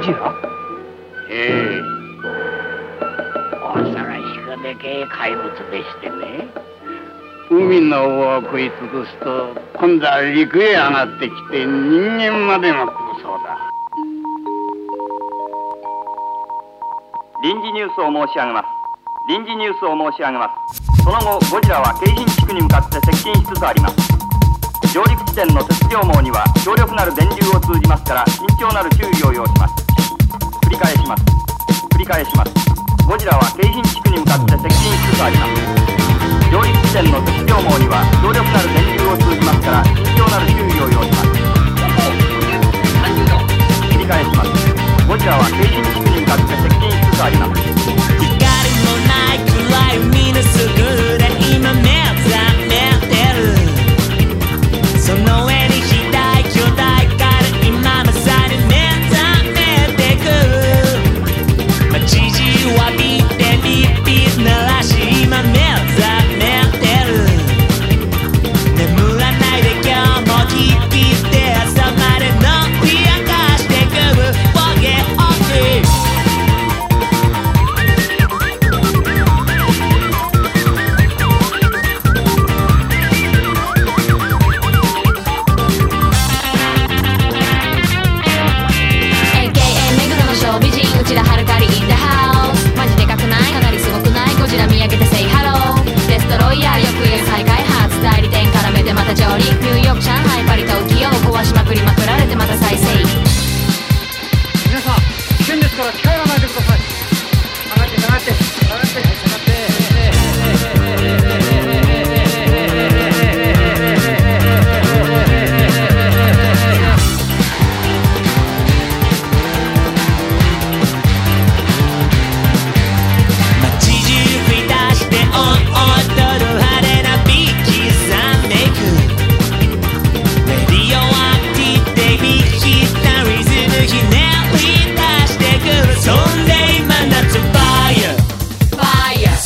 ゴジラええ。恐ろしくでけえ怪物でしてね。海の王を食い尽くすと今度は陸へ上がってきて人間までも食うそうだ。臨時ニュースを申し上げます。臨時ニュースを申し上げます。その後ゴジラは京浜地区に向かって接近しつつあります。上陸地点の鉄条網には強力なる電流を通じますから慎重なる注意を要します繰り返します。繰り返します。ゴジラは京浜地区に向かって接近しつつあります。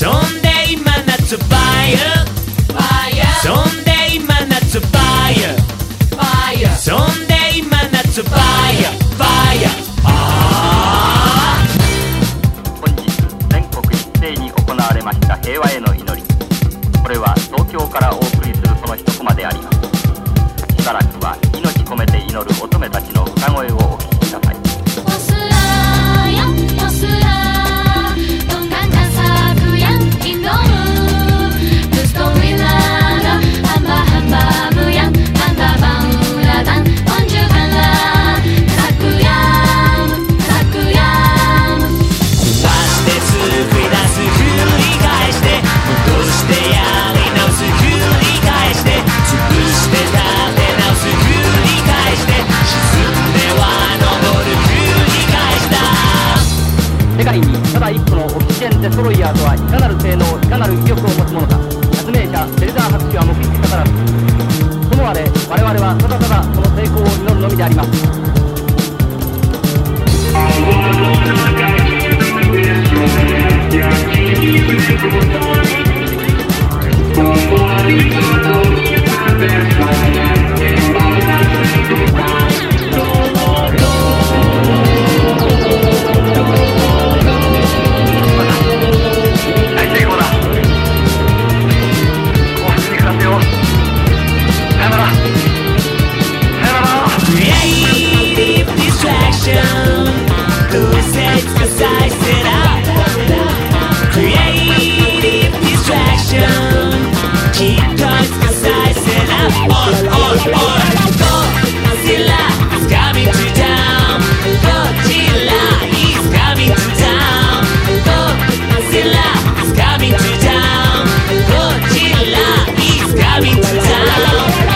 そんで今夏ファイヤー。そんで今夏ファイヤー。そんで今夏ファイヤー。ファイヤー。あ本日全国一斉に行われました平和への祈り。これは東京からお送りするその一コマであります。しばらくは命込めて祈る乙女たちの歌声をお聞きデストロイヤーとはいかなる性能いかなる威力を持 la la la la.